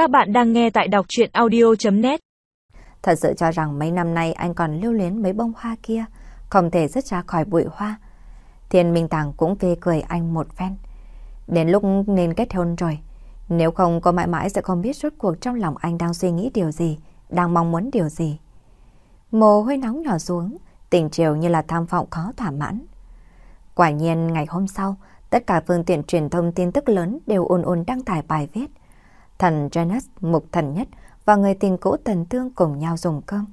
Các bạn đang nghe tại đọc chuyện audio.net Thật sự cho rằng mấy năm nay anh còn lưu luyến mấy bông hoa kia, không thể dứt ra khỏi bụi hoa. Thiên Minh Tàng cũng phê cười anh một phen. Đến lúc nên kết hôn rồi, nếu không cô mãi mãi sẽ không biết rốt cuộc trong lòng anh đang suy nghĩ điều gì, đang mong muốn điều gì. Mồ hôi nóng nhỏ xuống, tình chiều như là tham vọng khó thỏa mãn. Quả nhiên ngày hôm sau, tất cả phương tiện truyền thông tin tức lớn đều ồn ồn đăng tải bài viết. Thần Janus, mục thần nhất và người tình cũ Tần Tương cùng nhau dùng cơm.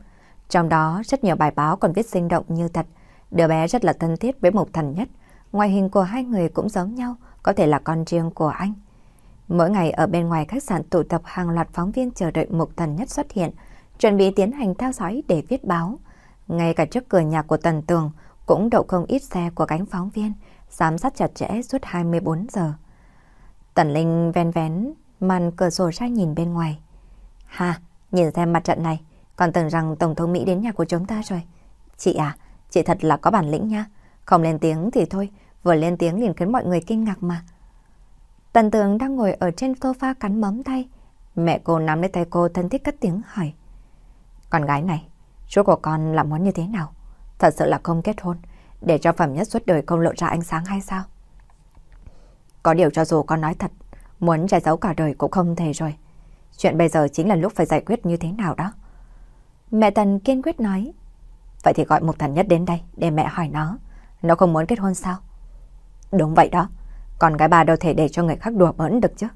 Trong đó rất nhiều bài báo còn viết sinh động như thật. Đứa bé rất là thân thiết với mục thần nhất. Ngoại hình của hai người cũng giống nhau, có thể là con riêng của anh. Mỗi ngày ở bên ngoài khách sạn tụ tập hàng loạt phóng viên chờ đợi mục thần nhất xuất hiện, chuẩn bị tiến hành theo dõi để viết báo. Ngay cả trước cửa nhà của Tần Tường cũng đậu không ít xe của cánh phóng viên, giám sát chặt chẽ suốt 24 giờ. Tần Linh ven vén màn cửa sổ ra nhìn bên ngoài. Ha, nhìn xem mặt trận này, còn tưởng rằng Tổng thống Mỹ đến nhà của chúng ta rồi. Chị à, chị thật là có bản lĩnh nha. Không lên tiếng thì thôi, vừa lên tiếng liền khiến mọi người kinh ngạc mà. Tần tường đang ngồi ở trên sofa cắn móng tay. Mẹ cô nắm lấy tay cô thân thiết cất tiếng hỏi. Con gái này, chú của con là muốn như thế nào? Thật sự là không kết hôn, để cho phẩm nhất suốt đời không lộ ra ánh sáng hay sao? Có điều cho dù con nói thật, muốn che giấu cả đời cũng không thể rồi. Chuyện bây giờ chính là lúc phải giải quyết như thế nào đó. Mẹ Tần kiên quyết nói. Vậy thì gọi một thần nhất đến đây để mẹ hỏi nó. Nó không muốn kết hôn sao? Đúng vậy đó. Còn gái bà đâu thể để cho người khác đùa bỡn được chứ.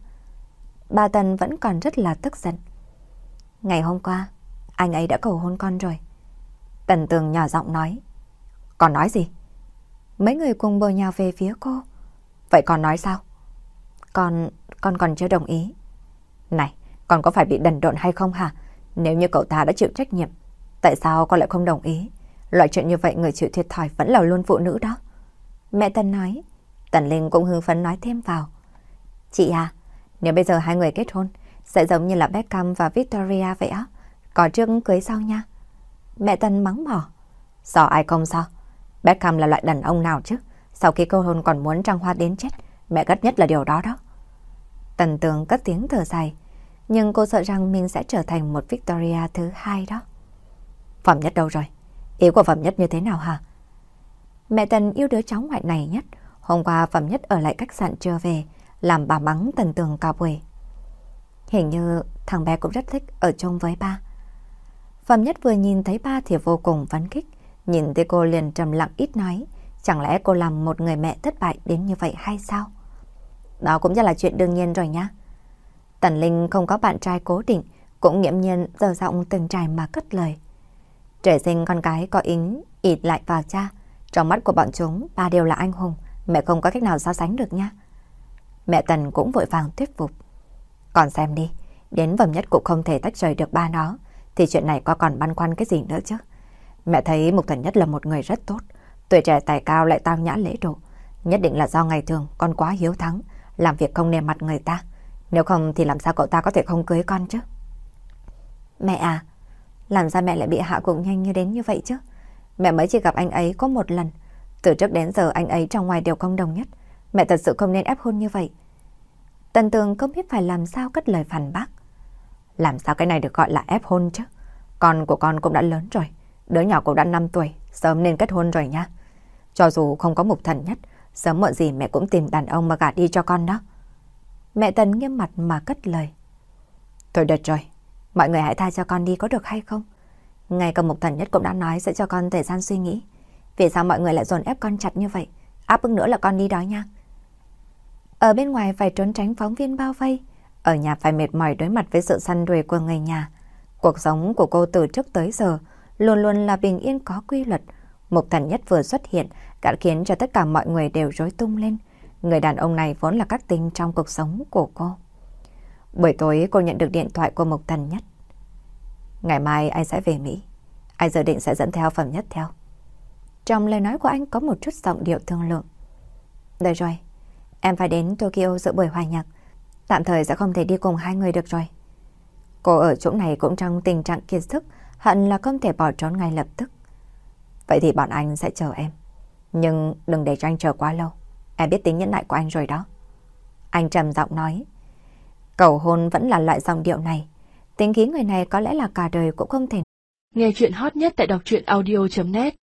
Bà Tần vẫn còn rất là tức giận. Ngày hôm qua, anh ấy đã cầu hôn con rồi. Tần Tường nhỏ giọng nói. còn nói gì? Mấy người cùng bờ nhào về phía cô. Vậy còn nói sao? còn con còn chưa đồng ý. Này, con có phải bị đần độn hay không hả? Nếu như cậu ta đã chịu trách nhiệm, tại sao con lại không đồng ý? Loại chuyện như vậy người chịu thiệt thòi vẫn là luôn phụ nữ đó. Mẹ Tần nói. Tần Linh cũng hưng phấn nói thêm vào. Chị à, nếu bây giờ hai người kết hôn, sẽ giống như là Beckham và Victoria vậy á. Có trước cưới sau nha. Mẹ Tần mắng mỏ. Sao ai không sao? Beckham là loại đàn ông nào chứ? Sau khi cô hôn còn muốn trăng hoa đến chết, mẹ ghét nhất là điều đó đó. Tần tường cất tiếng thở dài, nhưng cô sợ rằng mình sẽ trở thành một Victoria thứ hai đó. Phẩm nhất đâu rồi? Ý của Phẩm nhất như thế nào hả? Mẹ Tần yêu đứa cháu ngoại này nhất. Hôm qua Phẩm nhất ở lại khách sạn chưa về, làm bà mắng Tần tường cả buổi. Hình như thằng bé cũng rất thích ở chung với ba. Phẩm nhất vừa nhìn thấy ba thì vô cùng phấn khích. Nhìn thấy cô liền trầm lặng ít nói. Chẳng lẽ cô làm một người mẹ thất bại đến như vậy hay sao? Đó cũng chỉ là chuyện đương nhiên rồi nhá. Tần Linh không có bạn trai cố định, cũng nghiễm nhiên giờ giọng từng trải mà cất lời. Trẻ sinh con cái có ý ịt lại vào cha. Trong mắt của bọn chúng, ba đều là anh hùng, mẹ không có cách nào so sánh được nha. Mẹ Tần cũng vội vàng thuyết phục. Còn xem đi, đến vầm nhất cũng không thể tách rời được ba nó, thì chuyện này có còn băn khoăn cái gì nữa chứ. Mẹ thấy Mục Thần Nhất là một người rất tốt, tuổi trẻ tài cao lại tao nhã lễ độ. Nhất định là do ngày thường con quá hiếu thắng, làm việc không nề mặt người ta. Nếu không thì làm sao cậu ta có thể không cưới con chứ? Mẹ à, làm sao mẹ lại bị hạ gục nhanh như đến như vậy chứ? Mẹ mới chỉ gặp anh ấy có một lần. Từ trước đến giờ anh ấy trong ngoài đều không đồng nhất. Mẹ thật sự không nên ép hôn như vậy. Tần tường không biết phải làm sao cất lời phản bác. Làm sao cái này được gọi là ép hôn chứ? Con của con cũng đã lớn rồi. Đứa nhỏ cũng đã 5 tuổi, sớm nên kết hôn rồi nha. Cho dù không có mục thần nhất, sớm muộn gì mẹ cũng tìm đàn ông mà gả đi cho con đó. Mẹ Tần nghiêm mặt mà cất lời. Thôi được rồi, mọi người hãy tha cho con đi có được hay không? Ngay cả mục thần nhất cũng đã nói sẽ cho con thời gian suy nghĩ. Vì sao mọi người lại dồn ép con chặt như vậy? Áp bức nữa là con đi đó nha. Ở bên ngoài phải trốn tránh phóng viên bao vây. Ở nhà phải mệt mỏi đối mặt với sự săn đuổi của người nhà. Cuộc sống của cô từ trước tới giờ luôn luôn là bình yên có quy luật. Mục thần nhất vừa xuất hiện đã khiến cho tất cả mọi người đều rối tung lên. Người đàn ông này vốn là các tinh trong cuộc sống của cô. Buổi tối cô nhận được điện thoại của Mục Thần Nhất. Ngày mai anh sẽ về Mỹ. Anh dự định sẽ dẫn theo phẩm nhất theo. Trong lời nói của anh có một chút giọng điệu thương lượng. Được rồi, em phải đến Tokyo dự buổi hòa nhạc. Tạm thời sẽ không thể đi cùng hai người được rồi. Cô ở chỗ này cũng trong tình trạng kiệt sức, hận là không thể bỏ trốn ngay lập tức. Vậy thì bọn anh sẽ chờ em. Nhưng đừng để cho anh chờ quá lâu. Em biết tính nhẫn nại của anh rồi đó. Anh trầm giọng nói. Cầu hôn vẫn là loại dòng điệu này. Tính khí người này có lẽ là cả đời cũng không thể. Nghe chuyện hot nhất tại đọc truyện audio.net